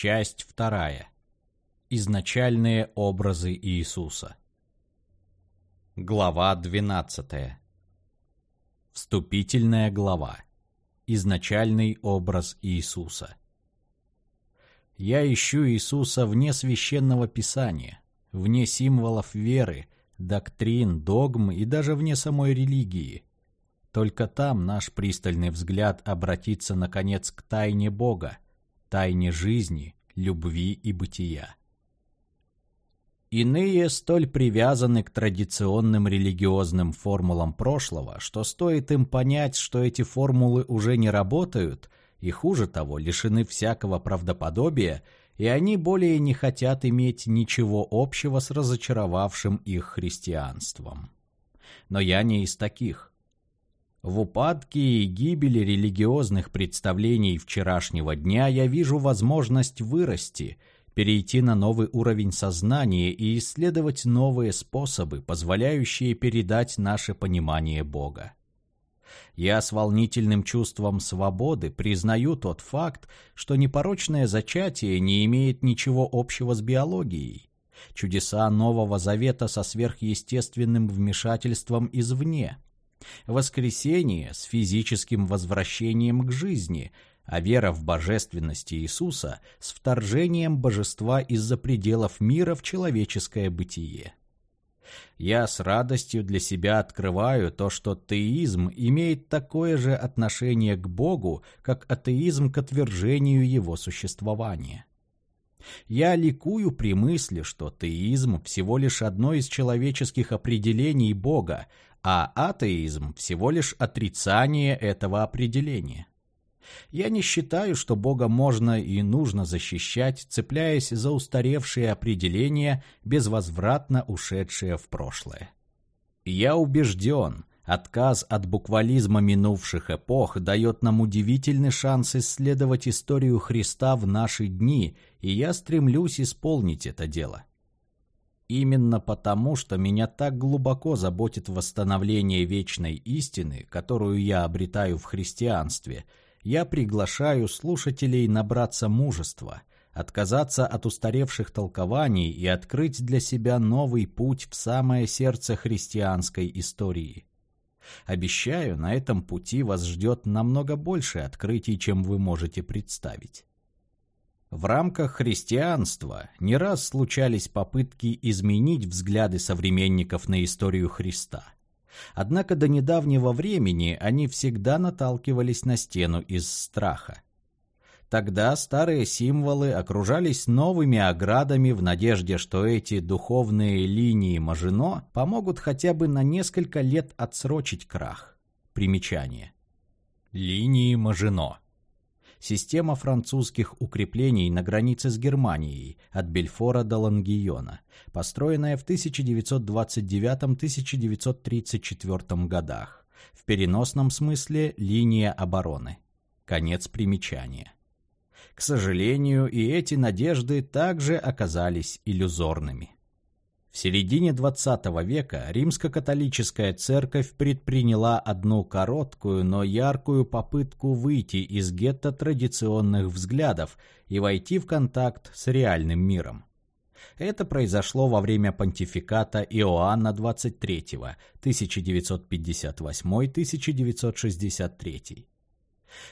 Часть вторая. Изначальные образы Иисуса. Глава 12. Вступительная глава. Изначальный образ Иисуса. Я ищу Иисуса вне священного писания, вне символов веры, доктрин, догм и даже вне самой религии. Только там наш пристальный взгляд обратится наконец к тайне Бога, тайне жизни, любви и бытия. Иные столь привязаны к традиционным религиозным формулам прошлого, что стоит им понять, что эти формулы уже не работают, и хуже того, лишены всякого правдоподобия, и они более не хотят иметь ничего общего с разочаровавшим их христианством. Но я не из таких. В упадке и гибели религиозных представлений вчерашнего дня я вижу возможность вырасти – перейти на новый уровень сознания и исследовать новые способы, позволяющие передать наше понимание Бога. Я с волнительным чувством свободы признаю тот факт, что непорочное зачатие не имеет ничего общего с биологией. Чудеса Нового Завета со сверхъестественным вмешательством извне. Воскресение с физическим возвращением к жизни, а вера в божественность Иисуса с вторжением божества из-за пределов мира в человеческое бытие. Я с радостью для себя открываю то, что теизм имеет такое же отношение к Богу, как атеизм к отвержению его существования. Я ликую при мысли, что теизм всего лишь одно из человеческих определений Бога, а атеизм всего лишь отрицание этого определения. Я не считаю, что Бога можно и нужно защищать, цепляясь за устаревшие определения, безвозвратно ушедшие в прошлое. Я убежден, отказ от буквализма минувших эпох дает нам удивительный шанс исследовать историю Христа в наши дни, и я стремлюсь исполнить это дело. Именно потому, что меня так глубоко заботит восстановление вечной истины, которую я обретаю в христианстве – я приглашаю слушателей набраться мужества, отказаться от устаревших толкований и открыть для себя новый путь в самое сердце христианской истории. Обещаю, на этом пути вас ждет намного больше открытий, чем вы можете представить. В рамках христианства не раз случались попытки изменить взгляды современников на историю Христа – Однако до недавнего времени они всегда наталкивались на стену из страха. Тогда старые символы окружались новыми оградами в надежде, что эти духовные линии Мажино помогут хотя бы на несколько лет отсрочить крах. Примечание. Линии Мажино система французских укреплений на границе с Германией от Бельфора до Лангиона, построенная в 1929-1934 годах. В переносном смысле линия обороны. Конец примечания. К сожалению, и эти надежды также оказались иллюзорными. В середине XX века римско-католическая церковь предприняла одну короткую, но яркую попытку выйти из гетто традиционных взглядов и войти в контакт с реальным миром. Это произошло во время понтификата Иоанна XXIII 1958-1963.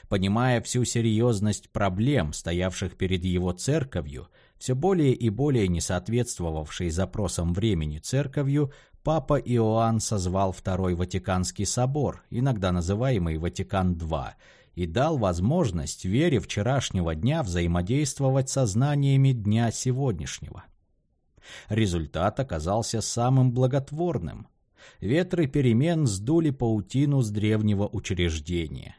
Понимая всю серьезность проблем, стоявших перед его церковью, все более и более не соответствовавшей запросам времени церковью, Папа Иоанн созвал Второй Ватиканский собор, иногда называемый Ватикан-2, и дал возможность вере вчерашнего дня взаимодействовать со знаниями дня сегодняшнего. Результат оказался самым благотворным. Ветры перемен сдули паутину с древнего учреждения.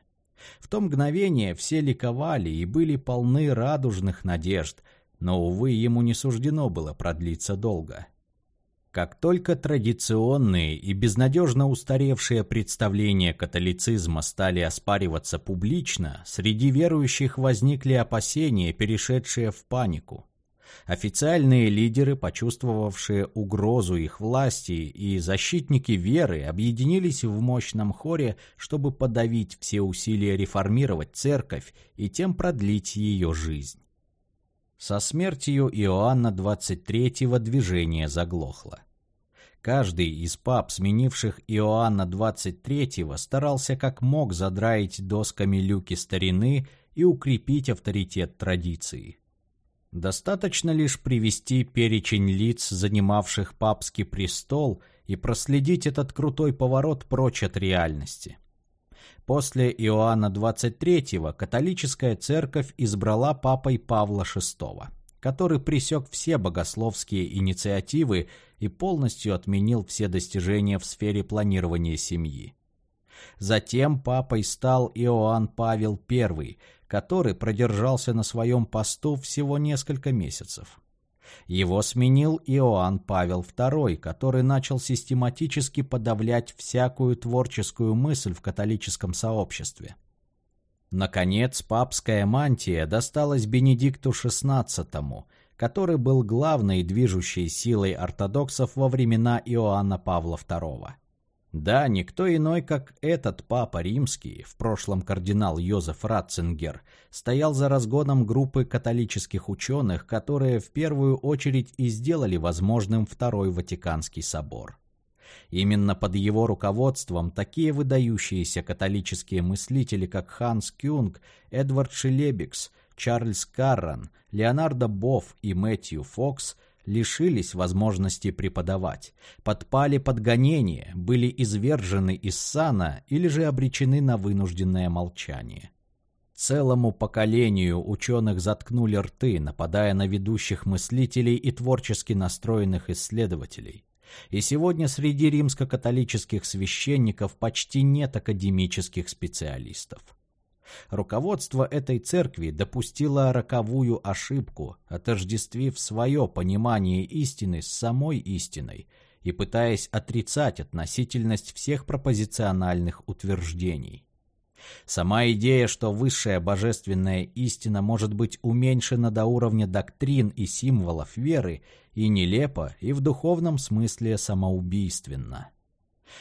В то мгновение все ликовали и были полны радужных надежд – но, увы, ему не суждено было продлиться долго. Как только традиционные и безнадежно устаревшие представления католицизма стали оспариваться публично, среди верующих возникли опасения, перешедшие в панику. Официальные лидеры, почувствовавшие угрозу их власти, и защитники веры объединились в мощном хоре, чтобы подавить все усилия реформировать церковь и тем продлить ее жизнь. Со смертью Иоанна 23-го движение заглохло. Каждый из пап, сменивших Иоанна 23-го, старался как мог задраить досками люки старины и укрепить авторитет традиции. Достаточно лишь привести перечень лиц, занимавших папский престол, и проследить этот крутой поворот прочь от реальности. После Иоанна XXIII католическая церковь избрала папой Павла VI, который пресек все богословские инициативы и полностью отменил все достижения в сфере планирования семьи. Затем папой стал Иоанн Павел I, который продержался на своем посту всего несколько месяцев. Его сменил Иоанн Павел II, который начал систематически подавлять всякую творческую мысль в католическом сообществе. Наконец, папская мантия досталась Бенедикту XVI, который был главной движущей силой ортодоксов во времена Иоанна Павла II. Да, никто иной, как этот папа римский, в прошлом кардинал Йозеф Ратцингер, стоял за разгоном группы католических ученых, которые в первую очередь и сделали возможным Второй Ватиканский собор. Именно под его руководством такие выдающиеся католические мыслители, как Ханс Кюнг, Эдвард Шелебикс, Чарльз Карран, Леонардо Бофф и Мэтью Фокс – лишились возможности преподавать, подпали под гонение, были извержены из сана или же обречены на вынужденное молчание. Целому поколению ученых заткнули рты, нападая на ведущих мыслителей и творчески настроенных исследователей. И сегодня среди римско-католических священников почти нет академических специалистов. Руководство этой церкви допустило роковую ошибку, отождествив свое понимание истины с самой истиной и пытаясь отрицать относительность всех пропозициональных утверждений. Сама идея, что высшая божественная истина может быть уменьшена до уровня доктрин и символов веры, и нелепо, и в духовном смысле самоубийственна.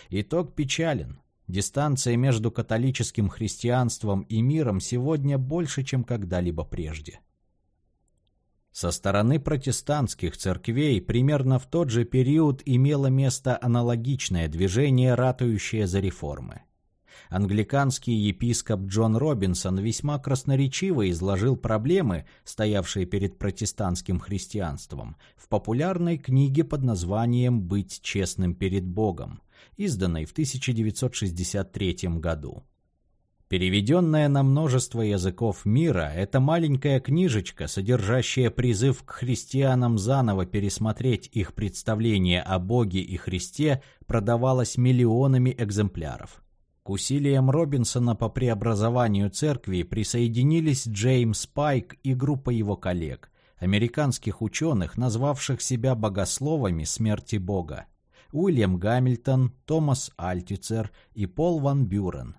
Итог печален. Дистанция между католическим христианством и миром сегодня больше, чем когда-либо прежде. Со стороны протестантских церквей примерно в тот же период имело место аналогичное движение, ратующее за реформы. Англиканский епископ Джон Робинсон весьма красноречиво изложил проблемы, стоявшие перед протестантским христианством, в популярной книге под названием «Быть честным перед Богом», изданной в 1963 году. Переведенная на множество языков мира, эта маленькая книжечка, содержащая призыв к христианам заново пересмотреть их представление о Боге и Христе, продавалась миллионами экземпляров. К усилиям Робинсона по преобразованию церкви присоединились Джеймс Пайк и группа его коллег, американских ученых, назвавших себя богословами смерти Бога. Уильям Гамильтон, Томас Альтицер и Пол Ван Бюрен.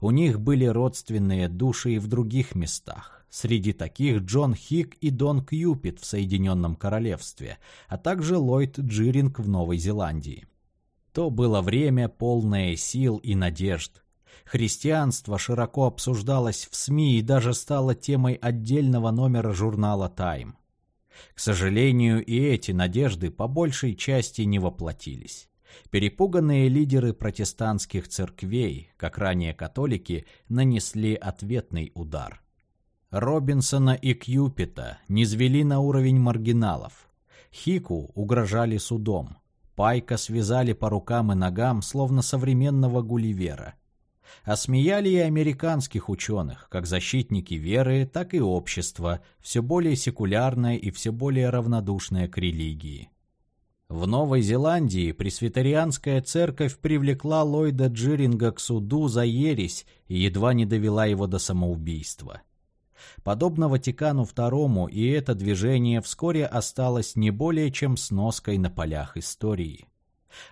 У них были родственные души и в других местах. Среди таких Джон Хик и Дон Кьюпит в Соединенном Королевстве, а также Ллойд Джиринг в Новой Зеландии. То было время полное сил и надежд. Христианство широко обсуждалось в СМИ и даже стало темой отдельного номера журнала «Тайм». К сожалению, и эти надежды по большей части не воплотились. Перепуганные лидеры протестантских церквей, как ранее католики, нанесли ответный удар. Робинсона и Кьюпита низвели на уровень маргиналов. Хику угрожали судом. Пайка связали по рукам и ногам, словно современного Гулливера – Осмеяли и американских ученых, как защитники веры, так и общества, все более секулярное и все более равнодушное к религии. В Новой Зеландии пресвитерианская церковь привлекла Ллойда Джиринга к суду за ересь и едва не довела его до самоубийства. Подобно Ватикану II и это движение вскоре осталось не более чем сноской на полях истории.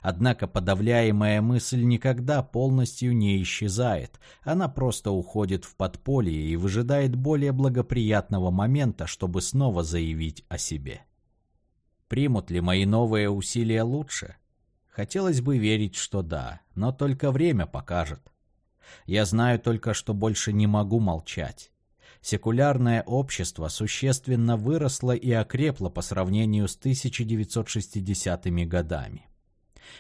Однако подавляемая мысль никогда полностью не исчезает, она просто уходит в подполье и выжидает более благоприятного момента, чтобы снова заявить о себе. Примут ли мои новые усилия лучше? Хотелось бы верить, что да, но только время покажет. Я знаю только, что больше не могу молчать. Секулярное общество существенно выросло и окрепло по сравнению с 1960-ми годами.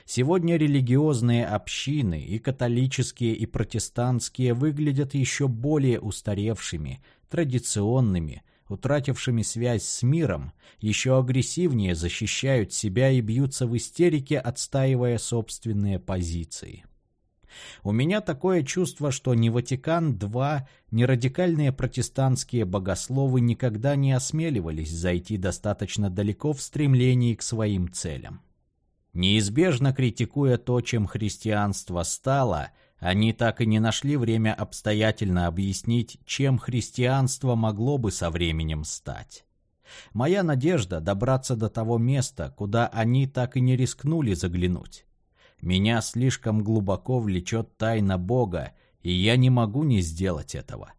Сегодня религиозные общины, и католические, и протестантские, выглядят еще более устаревшими, традиционными, утратившими связь с миром, еще агрессивнее защищают себя и бьются в истерике, отстаивая собственные позиции. У меня такое чувство, что ни Ватикан-2, ни радикальные протестантские богословы никогда не осмеливались зайти достаточно далеко в стремлении к своим целям. Неизбежно критикуя то, чем христианство стало, они так и не нашли время обстоятельно объяснить, чем христианство могло бы со временем стать. Моя надежда добраться до того места, куда они так и не рискнули заглянуть. Меня слишком глубоко влечет тайна Бога, и я не могу не сделать этого.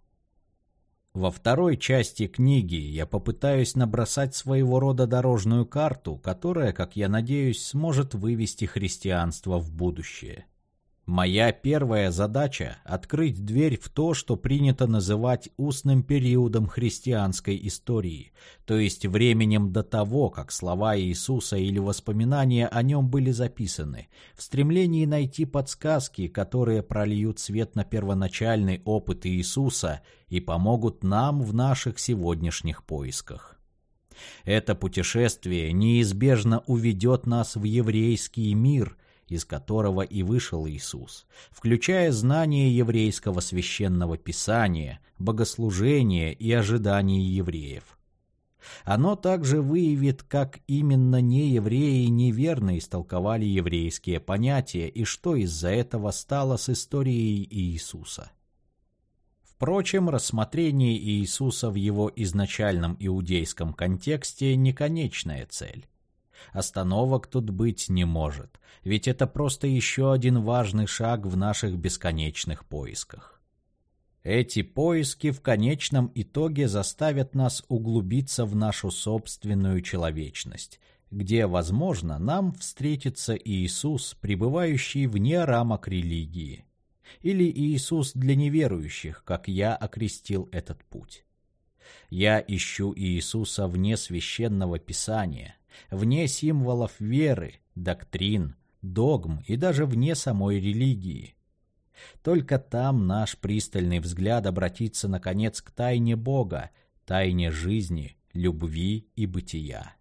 Во второй части книги я попытаюсь набросать своего рода дорожную карту, которая, как я надеюсь, сможет вывести христианство в будущее. Моя первая задача – открыть дверь в то, что принято называть устным периодом христианской истории, то есть временем до того, как слова Иисуса или воспоминания о нем были записаны, в стремлении найти подсказки, которые прольют свет на первоначальный опыт Иисуса и помогут нам в наших сегодняшних поисках. Это путешествие неизбежно уведет нас в еврейский мир – из которого и вышел Иисус, включая знание еврейского священного писания, богослужения и ожиданий евреев. Оно также выявит, как именно неевреи неверно истолковали еврейские понятия и что из-за этого стало с историей Иисуса. Впрочем, рассмотрение Иисуса в его изначальном иудейском контексте не конечная цель. Остановок тут быть не может, ведь это просто еще один важный шаг в наших бесконечных поисках. Эти поиски в конечном итоге заставят нас углубиться в нашу собственную человечность, где, возможно, нам встретится Иисус, пребывающий вне рамок религии, или Иисус для неверующих, как я окрестил этот путь. Я ищу Иисуса вне священного писания, вне символов веры, доктрин, догм и даже вне самой религии. Только там наш пристальный взгляд обратится наконец к тайне Бога, тайне жизни, любви и бытия.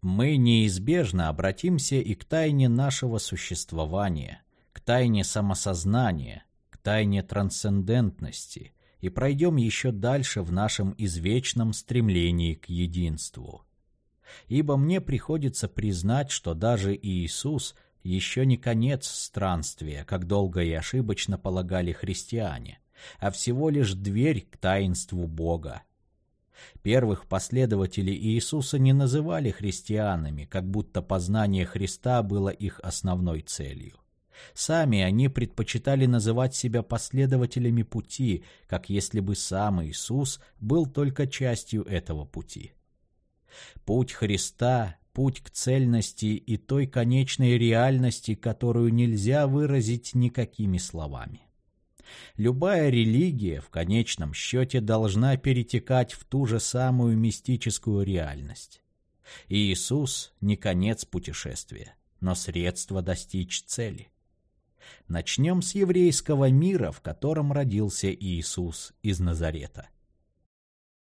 Мы неизбежно обратимся и к тайне нашего существования, к тайне самосознания, к тайне трансцендентности и пройдем еще дальше в нашем извечном стремлении к единству ибо мне приходится признать, что даже Иисус еще не конец странствия, как долго и ошибочно полагали христиане, а всего лишь дверь к таинству Бога. Первых последователей Иисуса не называли христианами, как будто познание Христа было их основной целью. Сами они предпочитали называть себя последователями пути, как если бы сам Иисус был только частью этого пути. Путь Христа – путь к цельности и той конечной реальности, которую нельзя выразить никакими словами. Любая религия в конечном счете должна перетекать в ту же самую мистическую реальность. Иисус не конец путешествия, но средство достичь цели. Начнем с еврейского мира, в котором родился Иисус из Назарета –